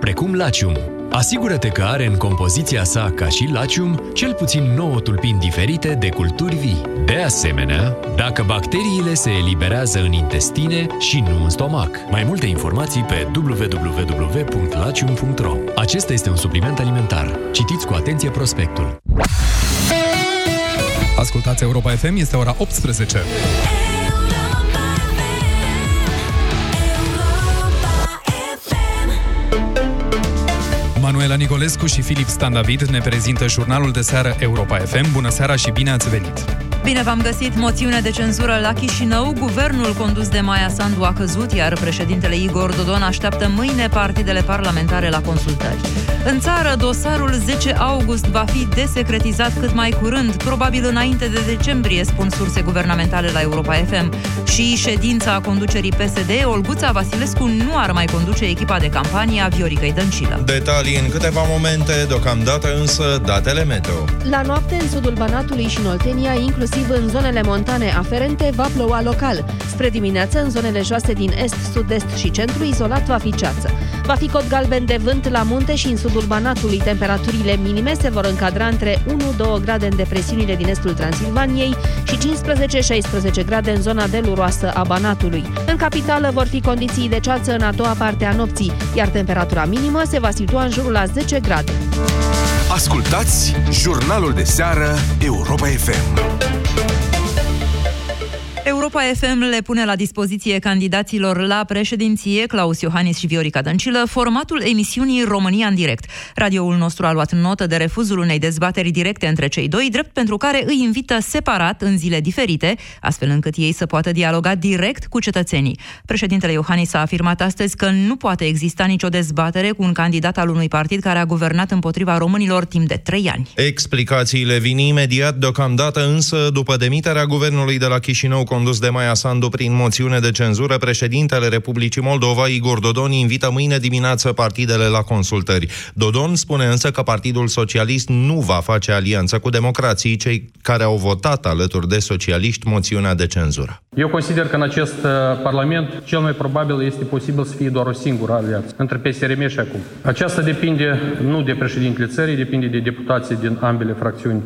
precum Lacium. Asigură-te că are în compoziția sa, ca și Lacium, cel puțin 9 tulpini diferite de culturi vii. De asemenea, dacă bacteriile se eliberează în intestine și nu în stomac. Mai multe informații pe www.lacium.ro Acesta este un supliment alimentar. Citiți cu atenție prospectul. Ascultați Europa FM, este ora 18. Manuela Nicolescu și Filip Stan David ne prezintă jurnalul de seară Europa FM. Bună seara și bine ați venit! Bine v-am găsit! Moțiune de cenzură la Chișinău. Guvernul condus de Maia Sandu a căzut, iar președintele Igor Dodon așteaptă mâine partidele parlamentare la consultări. În țară, dosarul 10 august va fi desecretizat cât mai curând, probabil înainte de decembrie, spun surse guvernamentale la Europa FM. Și ședința conducerii PSD, Olguța Vasilescu nu ar mai conduce echipa de campanie a Vioricăi Dăncilă. Detalii în câteva momente, deocamdată însă datele meteo. La noapte, în sudul Banatului și în Oltenia, inclusiv în zonele montane aferente, va ploua local. Spre dimineață, în zonele joase din est, sud-est și centru, izolat va fi ceață. Va fi cod galben de vânt la munte și în sudul Banatului. Temperaturile minime se vor încadra între 1-2 grade în depresiunile din estul Transilvaniei și 15-16 grade în zona deluroasă a Banatului. În capitală vor fi condiții de ceață în a doua parte a nopții, iar temperatura minimă se va situa în jurul la 10 grade. Ascultați jurnalul de seară Europa FM. Europa FM le pune la dispoziție candidaților la președinție, Claus Iohannis și Viorica Dăncilă, formatul emisiunii România în direct. Radioul nostru a luat notă de refuzul unei dezbateri directe între cei doi, drept pentru care îi invită separat în zile diferite, astfel încât ei să poată dialoga direct cu cetățenii. Președintele Iohannis a afirmat astăzi că nu poate exista nicio dezbatere cu un candidat al unui partid care a guvernat împotriva românilor timp de trei ani. Explicațiile vin imediat, deocamdată însă, după demiterea guvernului de la Chișinău condus de Maia Sandu prin moțiune de cenzură, președintele Republicii Moldova, Igor Dodon, invită mâine dimineață partidele la consultări. Dodon spune însă că Partidul Socialist nu va face alianță cu democrații, cei care au votat alături de socialiști moțiunea de cenzură. Eu consider că în acest uh, Parlament cel mai probabil este posibil să fie doar o singură alianță între PSRM și acum. Aceasta depinde nu de președintele țării, depinde de deputații din ambele fracțiuni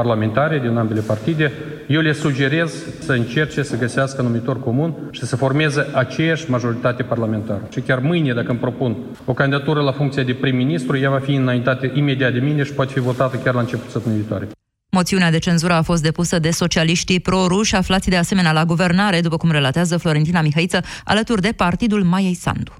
parlamentare din ambele partide, eu le sugerez să încerce să găsească numitor comun și să formeze aceeași majoritate parlamentară. Și chiar mâine, dacă îmi propun o candidatură la funcția de prim-ministru, ea va fi înaintată imediat de mine și poate fi votată chiar la începutul săptămânii viitoare. Moțiunea de cenzură a fost depusă de socialiștii pro-ruși, aflați de asemenea la guvernare, după cum relatează Florentina Mihaiță, alături de partidul Maiei Sandu.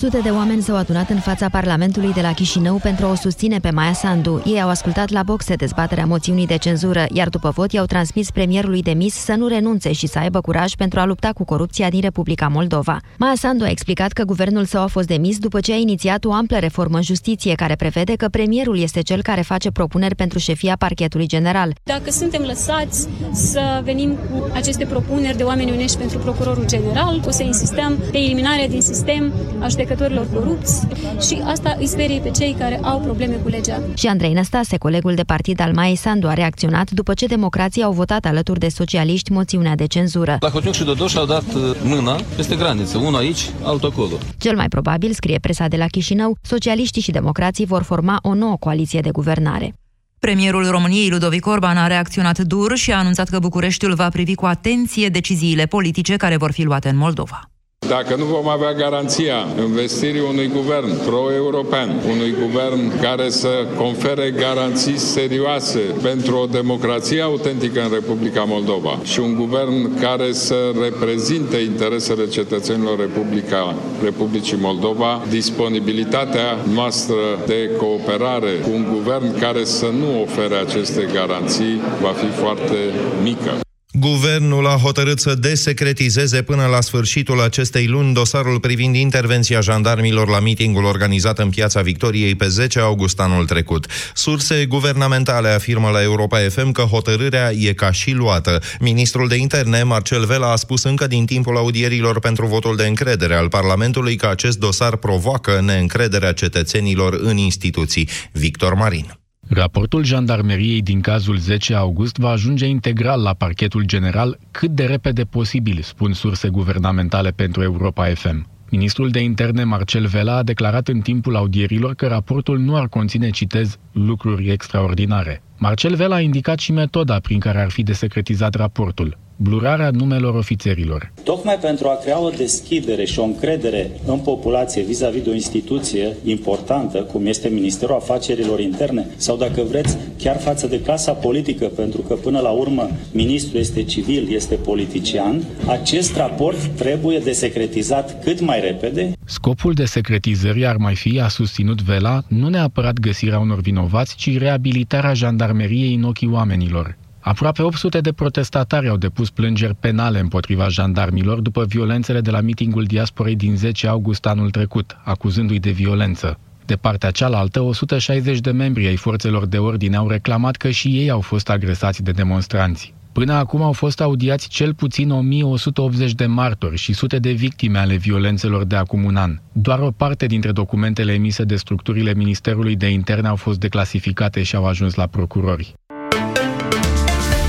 Sute de oameni s-au adunat în fața Parlamentului de la Chișinău pentru a o susține pe Maia Sandu. Ei au ascultat la boxe dezbaterea moțiunii de cenzură, iar după vot i-au transmis premierului demis să nu renunțe și să aibă curaj pentru a lupta cu corupția din Republica Moldova. Maia Sandu a explicat că guvernul său a fost demis după ce a inițiat o amplă reformă în justiție, care prevede că premierul este cel care face propuneri pentru șefia parchetului general. Dacă suntem lăsați să venim cu aceste propuneri de oameni unești pentru procurorul general, o să insistăm pe eliminarea din sistem a judecătorilor corupți și asta îi sperie pe cei care au probleme cu legea. Și Andrei Năstase, colegul de partid al Maei Sandu, a reacționat după ce democrații au votat alături de socialiști moțiunea de cenzură. La Hotniuc și Dodoș au dat uh, mâna peste graniță, unul aici, altul acolo. Cel mai probabil, scrie presa de la Chișinău, socialiștii și democrații vor forma o nouă coaliție de guvernare. Premierul României, Ludovic Orban, a reacționat dur și a anunțat că Bucureștiul va privi cu atenție deciziile politice care vor fi luate în Moldova. Dacă nu vom avea garanția investirii unui guvern pro-european, unui guvern care să confere garanții serioase pentru o democrație autentică în Republica Moldova și un guvern care să reprezinte interesele cetățenilor Republica, Republicii Moldova, disponibilitatea noastră de cooperare cu un guvern care să nu ofere aceste garanții va fi foarte mică. Guvernul a hotărât să desecretizeze până la sfârșitul acestei luni dosarul privind intervenția jandarmilor la mitingul organizat în Piața Victoriei pe 10 august anul trecut. Surse guvernamentale afirmă la Europa FM că hotărârea e ca și luată. Ministrul de interne, Marcel Vela, a spus încă din timpul audierilor pentru votul de încredere al Parlamentului că acest dosar provoacă neîncrederea cetățenilor în instituții. Victor Marin. Raportul jandarmeriei din cazul 10 august va ajunge integral la parchetul general cât de repede posibil, spun surse guvernamentale pentru Europa FM. Ministrul de interne Marcel Vela a declarat în timpul audierilor că raportul nu ar conține, citez, lucruri extraordinare. Marcel Vela a indicat și metoda prin care ar fi desecretizat raportul blurarea numelor ofițerilor. Tocmai pentru a crea o deschidere și o încredere în populație vis-a-vis de o instituție importantă, cum este Ministerul Afacerilor Interne, sau dacă vreți, chiar față de clasa politică, pentru că până la urmă ministrul este civil, este politician, acest raport trebuie desecretizat cât mai repede. Scopul de secretizării ar mai fi, a susținut Vela, nu neapărat găsirea unor vinovați, ci reabilitarea jandarmeriei în ochii oamenilor. Aproape 800 de protestatari au depus plângeri penale împotriva jandarmilor după violențele de la mitingul diasporei din 10 august anul trecut, acuzându-i de violență. De partea cealaltă, 160 de membri ai forțelor de ordine au reclamat că și ei au fost agresați de demonstranți. Până acum au fost audiați cel puțin 1180 de martori și sute de victime ale violențelor de acum un an. Doar o parte dintre documentele emise de structurile Ministerului de Interne au fost declasificate și au ajuns la procurori.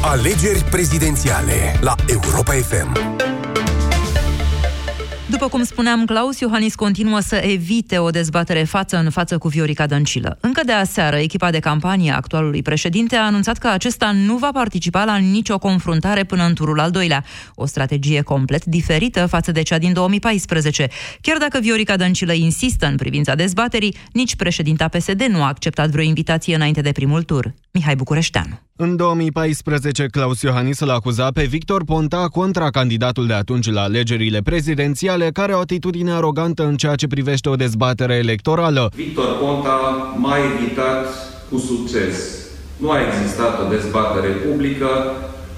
Alegeri prezidențiale la Europa FM. După cum spuneam, Claus Iohannis continuă să evite o dezbatere față în față cu Viorica Dăncilă. Încă de aseară, echipa de campanie a actualului președinte a anunțat că acesta nu va participa la nicio confruntare până în turul al doilea. O strategie complet diferită față de cea din 2014. Chiar dacă Viorica Dăncilă insistă în privința dezbaterii, nici președinta PSD nu a acceptat vreo invitație înainte de primul tur. Mihai Bucureșteanu. În 2014, Claus Iohannis îl acuza pe Victor Ponta, contra candidatul de atunci la alegerile prezidențiale, care o atitudine arogantă în ceea ce privește o dezbatere electorală. Victor Ponta m-a evitat cu succes. Nu a existat o dezbatere publică,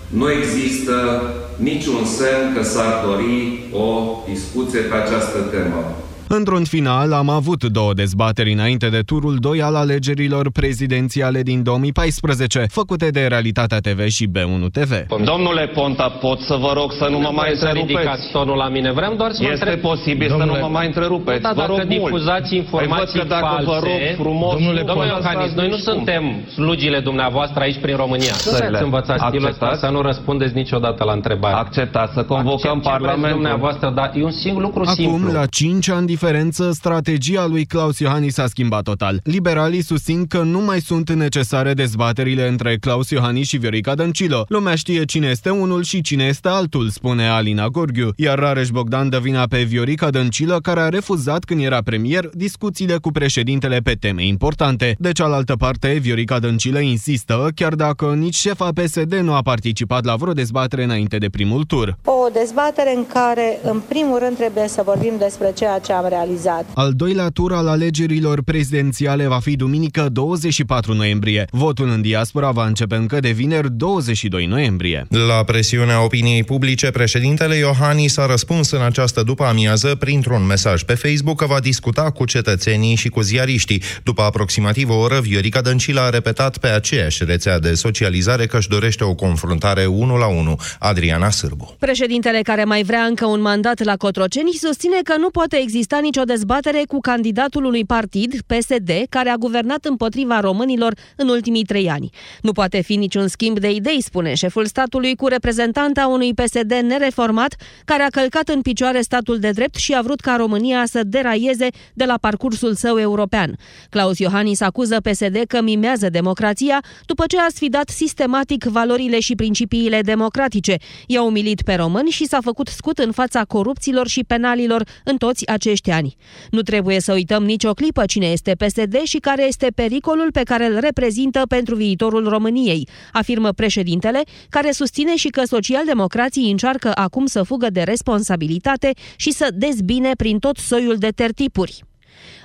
nu există niciun semn că s-ar dori o discuție pe această temă. Într-un final, am avut două dezbateri înainte de turul 2 al alegerilor prezidențiale din 2014, făcute de Realitatea TV și B1 TV. Domnule Ponta, pot să vă rog să nu mă mai întrerupeți. tonul la mine. Vreau doar să Este întreb... posibil Domnule... să nu mă mai întrerupeți. Da, vă dacă rog difuzați mult. informații păi dacă false... vă rog frumos... Domnule, domnule Ponta, Iohannis, noi nu suntem slugile dumneavoastră aici prin România. Nu ați învățat stilul ăsta să nu răspundeți niciodată la întrebare. Acceptați să convocăm Parlamentul. dumneavoastră, dar e un singur lucru Acum, simplu. la 5 ani diferență, strategia lui Claus Iohannis s-a schimbat total. Liberalii susțin că nu mai sunt necesare dezbaterile între Claus Iohannis și Viorica Dăncilă. Lumea știe cine este unul și cine este altul, spune Alina Gorghiu, iar Rareș Bogdan dă vina pe Viorica Dăncilă, care a refuzat când era premier discuțiile cu președintele pe teme importante. De cealaltă parte, Viorica Dăncilă insistă, chiar dacă nici șefa PSD nu a participat la vreo dezbatere înainte de primul tur. O dezbatere în care, în primul rând, trebuie să vorbim despre ceea ce am realizat. Al doilea tur al alegerilor prezidențiale va fi duminică 24 noiembrie. Votul în diaspora va începe încă de vineri 22 noiembrie. La presiunea opiniei publice, președintele Iohannis a răspuns în această după amiază printr-un mesaj pe Facebook că va discuta cu cetățenii și cu ziariștii. După aproximativ o oră, Viorica Dăncilă a repetat pe aceeași rețea de socializare că își dorește o confruntare 1 la 1. Adriana Sârbu. Președintele care mai vrea încă un mandat la Cotroceni susține că nu poate exista nicio dezbatere cu candidatul unui partid, PSD, care a guvernat împotriva românilor în ultimii trei ani. Nu poate fi niciun schimb de idei, spune șeful statului cu reprezentanta unui PSD nereformat, care a călcat în picioare statul de drept și a vrut ca România să deraieze de la parcursul său european. Claus Iohannis acuză PSD că mimează democrația după ce a sfidat sistematic valorile și principiile democratice. I-a umilit pe români și s-a făcut scut în fața corupților și penalilor în toți acești ani. Nu trebuie să uităm nicio clipă cine este PSD și care este pericolul pe care îl reprezintă pentru viitorul României, afirmă președintele, care susține și că socialdemocrații încearcă acum să fugă de responsabilitate și să dezbine prin tot soiul de tertipuri.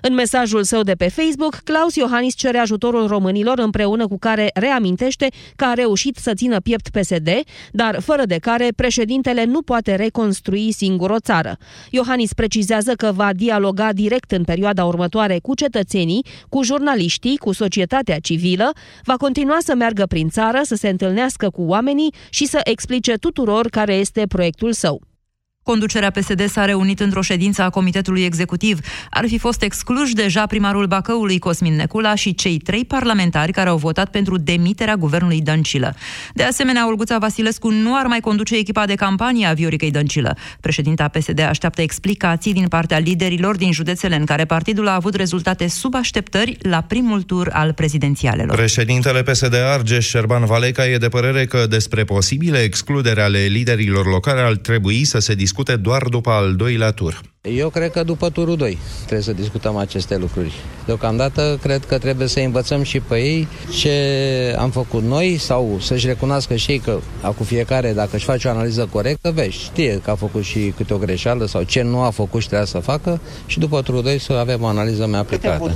În mesajul său de pe Facebook, Claus Iohannis cere ajutorul românilor împreună cu care reamintește că a reușit să țină piept PSD, dar fără de care președintele nu poate reconstrui singur o țară. Iohannis precizează că va dialoga direct în perioada următoare cu cetățenii, cu jurnaliștii, cu societatea civilă, va continua să meargă prin țară, să se întâlnească cu oamenii și să explice tuturor care este proiectul său. Conducerea PSD s-a reunit într-o ședință a Comitetului Executiv. Ar fi fost excluși deja primarul Bacăului Cosmin Necula și cei trei parlamentari care au votat pentru demiterea guvernului Dăncilă. De asemenea, Olguța Vasilescu nu ar mai conduce echipa de campanie a Vioricăi Dăncilă. Președinta PSD așteaptă explicații din partea liderilor din județele în care partidul a avut rezultate sub așteptări la primul tur al prezidențialelor. Președintele PSD Argeș Șerban Valeca e de părere că despre posibile excludere ale liderilor locale ar trebui să se discute doar după al doilea tur. Eu cred că după turul 2 trebuie să discutăm aceste lucruri. Deocamdată cred că trebuie să învățăm și pe ei ce am făcut noi sau să-și recunoască și ei că cu fiecare, dacă își face o analiză corectă, vezi, știe că a făcut și câte o greșeală sau ce nu a făcut și trebuie să facă și după turul 2 să avem o analiză mai aplicată.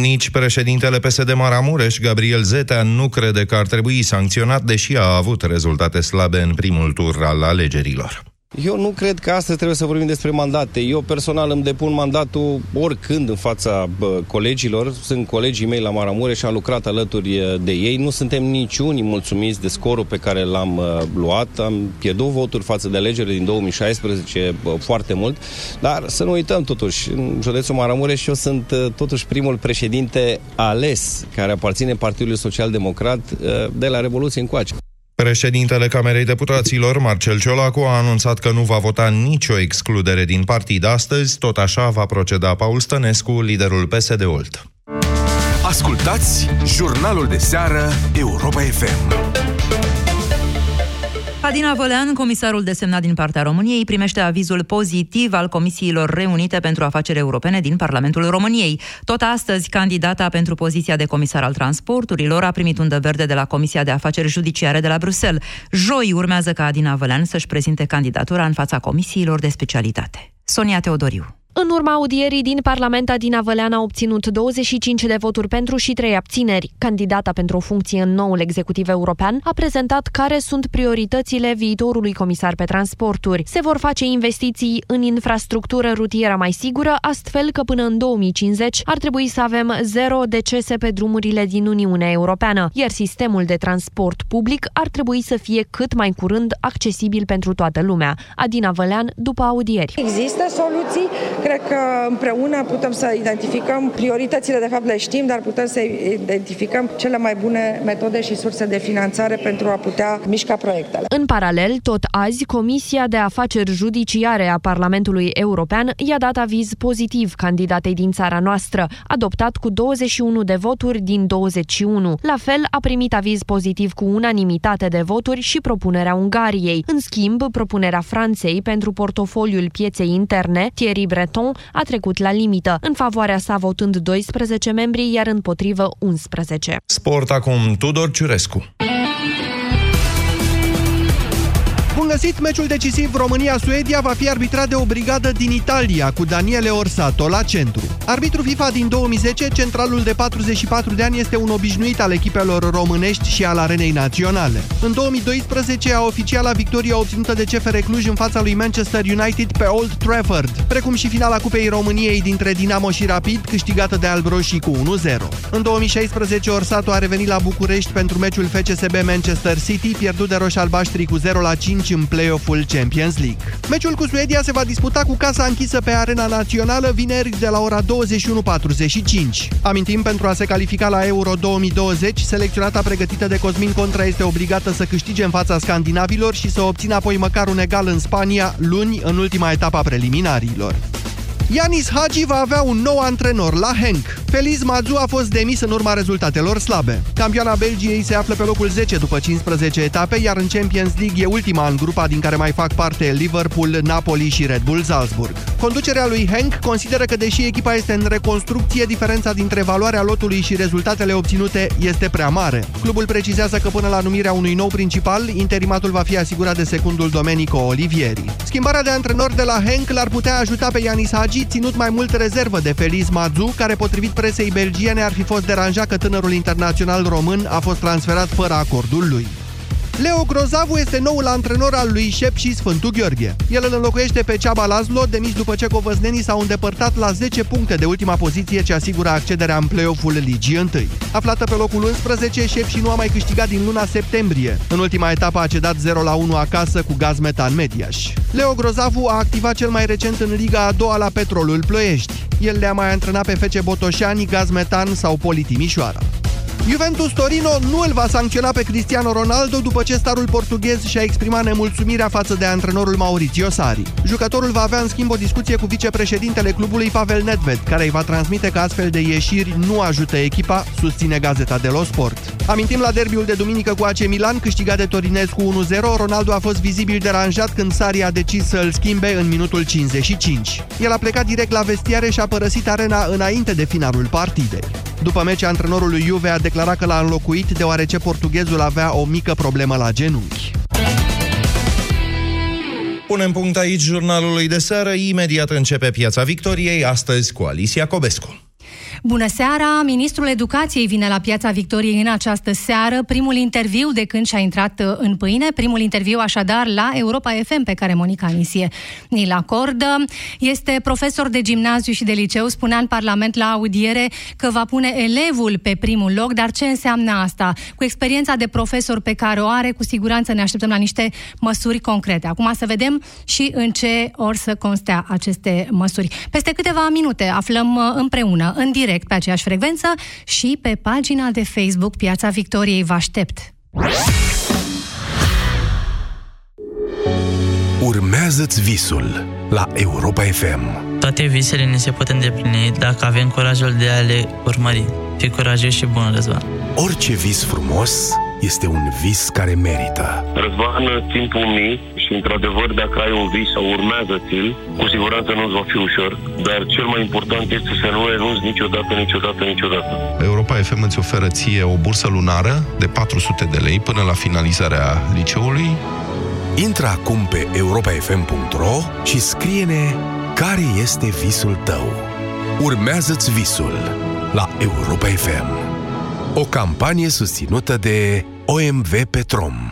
Nici președintele PSD Maramureș, Gabriel Zetea, nu crede că ar trebui sancționat, deși a avut rezultate slabe în primul tur al alegerilor. Eu nu cred că astăzi trebuie să vorbim despre mandate. Eu personal îmi depun mandatul oricând în fața bă, colegilor. Sunt colegii mei la Maramureș și am lucrat alături de ei. Nu suntem niciunii mulțumiți de scorul pe care l-am uh, luat. Am pierdut voturi față de alegerile din 2016 bă, foarte mult. Dar să nu uităm totuși, în județul Maramureș eu sunt uh, totuși primul președinte ales care aparține Partidului Social Democrat uh, de la Revoluție încoace. Președintele Camerei Deputaților, Marcel Ciolacu, a anunțat că nu va vota nicio excludere din partid astăzi, tot așa va proceda Paul Stănescu, liderul PSD Olt. Ascultați jurnalul de seară Europa FM. Adina Vălean, comisarul desemnat din partea României, primește avizul pozitiv al Comisiilor Reunite pentru Afaceri Europene din Parlamentul României. Tot astăzi, candidata pentru poziția de comisar al transporturilor a primit undă verde de la Comisia de Afaceri Judiciare de la Bruxelles. Joi urmează ca Adina Vălean să-și prezinte candidatura în fața comisiilor de specialitate. Sonia Teodoriu. În urma audierii din Parlament, Adina Vălean a obținut 25 de voturi pentru și 3 abțineri. Candidata pentru o funcție în noul executiv european a prezentat care sunt prioritățile viitorului comisar pe transporturi. Se vor face investiții în infrastructură rutieră mai sigură, astfel că până în 2050 ar trebui să avem zero decese pe drumurile din Uniunea Europeană, iar sistemul de transport public ar trebui să fie cât mai curând accesibil pentru toată lumea. Adina Vălean, după audieri. Există soluții Cred că împreună putem să identificăm prioritățile, de fapt le știm, dar putem să identificăm cele mai bune metode și surse de finanțare pentru a putea mișca proiectele. În paralel, tot azi, Comisia de Afaceri Judiciare a Parlamentului European i-a dat aviz pozitiv candidatei din țara noastră, adoptat cu 21 de voturi din 21. La fel, a primit aviz pozitiv cu unanimitate de voturi și propunerea Ungariei. În schimb, propunerea Franței pentru portofoliul pieței interne, Thierry Breton, Breton a trecut la limită, în favoarea sa votând 12 membri, iar împotrivă 11. Sport acum Tudor Ciurescu. Găsit! Meciul decisiv România-Suedia va fi arbitrat de o brigadă din Italia, cu Daniele Orsato la centru. Arbitru FIFA din 2010, centralul de 44 de ani este un obișnuit al echipelor românești și al arenei naționale. În 2012 a oficiala victoria obținută de CFR Cluj în fața lui Manchester United pe Old Trafford, precum și finala Cupei României dintre Dinamo și Rapid, câștigată de albroșii cu 1-0. În 2016, Orsato a revenit la București pentru meciul FCSB Manchester City, pierdut de roșalbaștri cu 0-5 în play-off-ul Champions League. Meciul cu Suedia se va disputa cu casa închisă pe arena națională vineri de la ora 21.45. Amintim, pentru a se califica la Euro 2020, selecționata pregătită de Cosmin Contra este obligată să câștige în fața scandinavilor și să obțină apoi măcar un egal în Spania luni, în ultima etapă a preliminarilor. Yanis Hagi va avea un nou antrenor la Henk. Feliz Mazu a fost demis în urma rezultatelor slabe. Campioana Belgiei se află pe locul 10 după 15 etape, iar în Champions League e ultima în grupa din care mai fac parte Liverpool, Napoli și Red Bull Salzburg. Conducerea lui Henk consideră că deși echipa este în reconstrucție, diferența dintre valoarea lotului și rezultatele obținute este prea mare. Clubul precizează că până la numirea unui nou principal, interimatul va fi asigurat de secundul Domenico Olivieri. Schimbarea de antrenor de la Henk l-ar putea ajuta pe Yanis Hagi Hagi, ținut mai mult rezervă de Feliz Mazu, care potrivit presei belgiene ar fi fost deranjat că tânărul internațional român a fost transferat fără acordul lui. Leo Grozavu este noul antrenor al lui Șep și Sfântul Gheorghe. El îl înlocuiește pe Ceaba Lazlo, demis după ce covăznenii s-au îndepărtat la 10 puncte de ultima poziție ce asigură accederea în play-off-ul Ligii 1. Aflată pe locul 11, Șep și nu a mai câștigat din luna septembrie. În ultima etapă a cedat 0 la 1 acasă cu Gaz Metan Mediaș. Leo Grozavu a activat cel mai recent în Liga a doua la Petrolul Ploiești. El le-a mai antrenat pe FC Botoșani, Gaz Metan sau Poli Timișoara. Juventus Torino nu îl va sancționa pe Cristiano Ronaldo după ce starul portughez și-a exprimat nemulțumirea față de antrenorul Maurizio Sarri. Jucătorul va avea în schimb o discuție cu vicepreședintele clubului Pavel Nedved, care îi va transmite că astfel de ieșiri nu ajută echipa, susține Gazeta dello Sport. Amintim la derbiul de duminică cu AC Milan, câștigat de Torinez cu 1-0, Ronaldo a fost vizibil deranjat când Sarri a decis să îl schimbe în minutul 55. El a plecat direct la vestiare și a părăsit arena înainte de finalul partidei. După meci, antrenorul lui Juve a declarat că l-a înlocuit deoarece portughezul avea o mică problemă la genunchi. Punem punct aici jurnalului de seară. Imediat începe Piața Victoriei, astăzi cu Alicia Cobescu. Bună seara! Ministrul Educației vine la Piața Victoriei în această seară. Primul interviu de când și-a intrat uh, în pâine, primul interviu așadar la Europa FM pe care Monica Nisie ni-l acordă. Este profesor de gimnaziu și de liceu, spunea în Parlament la audiere că va pune elevul pe primul loc, dar ce înseamnă asta? Cu experiența de profesor pe care o are, cu siguranță ne așteptăm la niște măsuri concrete. Acum să vedem și în ce or să constea aceste măsuri. Peste câteva minute aflăm uh, împreună, în direct, direct pe aceeași frecvență și pe pagina de Facebook Piața Victoriei. Vă aștept! Urmează-ți visul la Europa FM. Toate visele ne se pot îndeplini dacă avem curajul de a le urmări. Fii curajos și bun, Răzvan. Orice vis frumos este un vis care merită. Răzvan, timpul mic și, într-adevăr, dacă ai un vis sau urmează-ți-l, cu siguranță nu-ți va fi ușor, dar cel mai important este să nu renunți niciodată, niciodată, niciodată. Europa FM îți oferă ție o bursă lunară de 400 de lei până la finalizarea liceului. Intră acum pe europafm.ro și scrie-ne care este visul tău. Urmează-ți visul la Europa FM. O campanie susținută de OMV Petrom.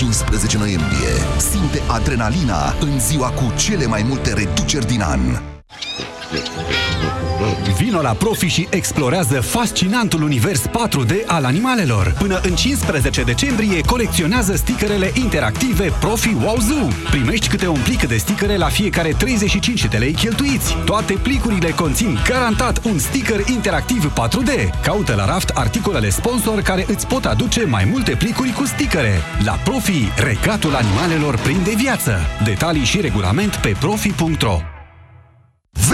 15 noiembrie. Simte adrenalina în ziua cu cele mai multe reduceri din an. Vino la Profi și explorează fascinantul univers 4D al animalelor. Până în 15 decembrie colecționează stickerele interactive Profi Wow Zoo. Primești câte un plic de stickere la fiecare 35 de lei cheltuiți. Toate plicurile conțin garantat un sticker interactiv 4D. Caută la raft articolele sponsor care îți pot aduce mai multe plicuri cu stickere. La Profi, regatul animalelor prinde viață. Detalii și regulament pe profi.ro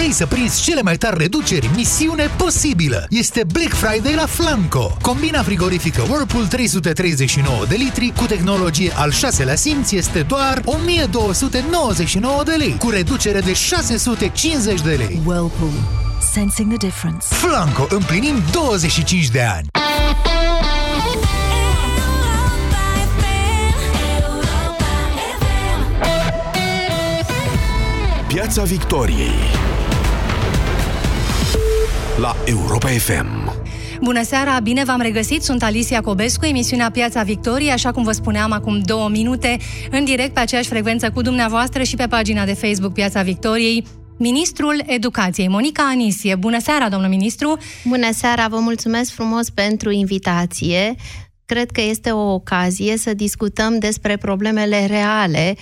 Vrei să prinzi cele mai tari reduceri? Misiune posibilă! Este Black Friday la Flanco. Combina frigorifică Whirlpool 339 de litri cu tehnologie al șaselea simț este doar 1299 de lei, cu reducere de 650 de lei. Whirlpool. Sensing the difference. Flanco. Împlinim 25 de ani. Piața Victoriei la Europa FM. Bună seara, bine v-am regăsit, sunt Alicia Cobescu, emisiunea Piața Victoriei, așa cum vă spuneam acum două minute, în direct pe aceeași frecvență cu dumneavoastră și pe pagina de Facebook Piața Victoriei. Ministrul Educației, Monica Anisie. Bună seara, domnul ministru! Bună seara, vă mulțumesc frumos pentru invitație. Cred că este o ocazie să discutăm despre problemele reale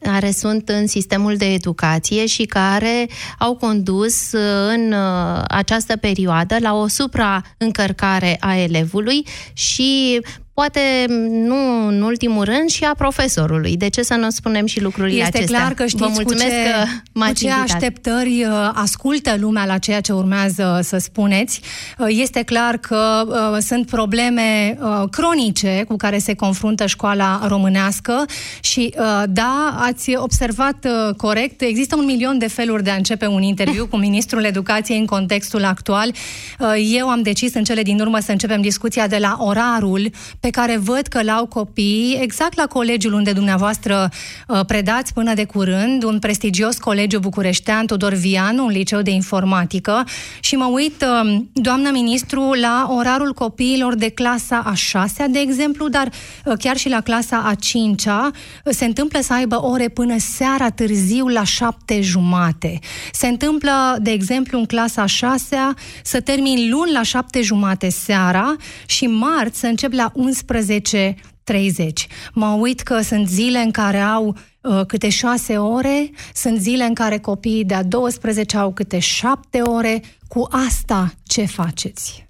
care sunt în sistemul de educație și care au condus în uh, această perioadă la o supraîncărcare a elevului și poate nu în ultimul rând și a profesorului. De ce să nu spunem și lucrurile este acestea? Clar că știți Vă mulțumesc cu ce, că cu ce invitat. așteptări uh, ascultă lumea la ceea ce urmează să spuneți. Uh, Este clar că uh, sunt probleme uh, cronice cu care se confruntă școala românească și uh, da, ați observat uh, corect, există un milion de feluri de a începe un interviu cu Ministrul Educației în contextul actual. Uh, Eu am decis în cele din urmă să începem discuția de la orarul pe pe care văd că l-au copii exact la colegiul unde dumneavoastră uh, predați până de curând, un prestigios colegiu bucureștean, Tudor Vianu, un liceu de informatică și mă uit, uh, doamnă ministru, la orarul copiilor de clasa a șasea, de exemplu, dar uh, chiar și la clasa a cincea se întâmplă să aibă ore până seara târziu la șapte jumate. Se întâmplă, de exemplu, în clasa a șasea să termin luni la șapte jumate seara și marți să încep la 11 30. Mă uit că sunt zile în care au uh, câte 6 ore, sunt zile în care copiii de-a 12 au câte 7 ore. Cu asta ce faceți?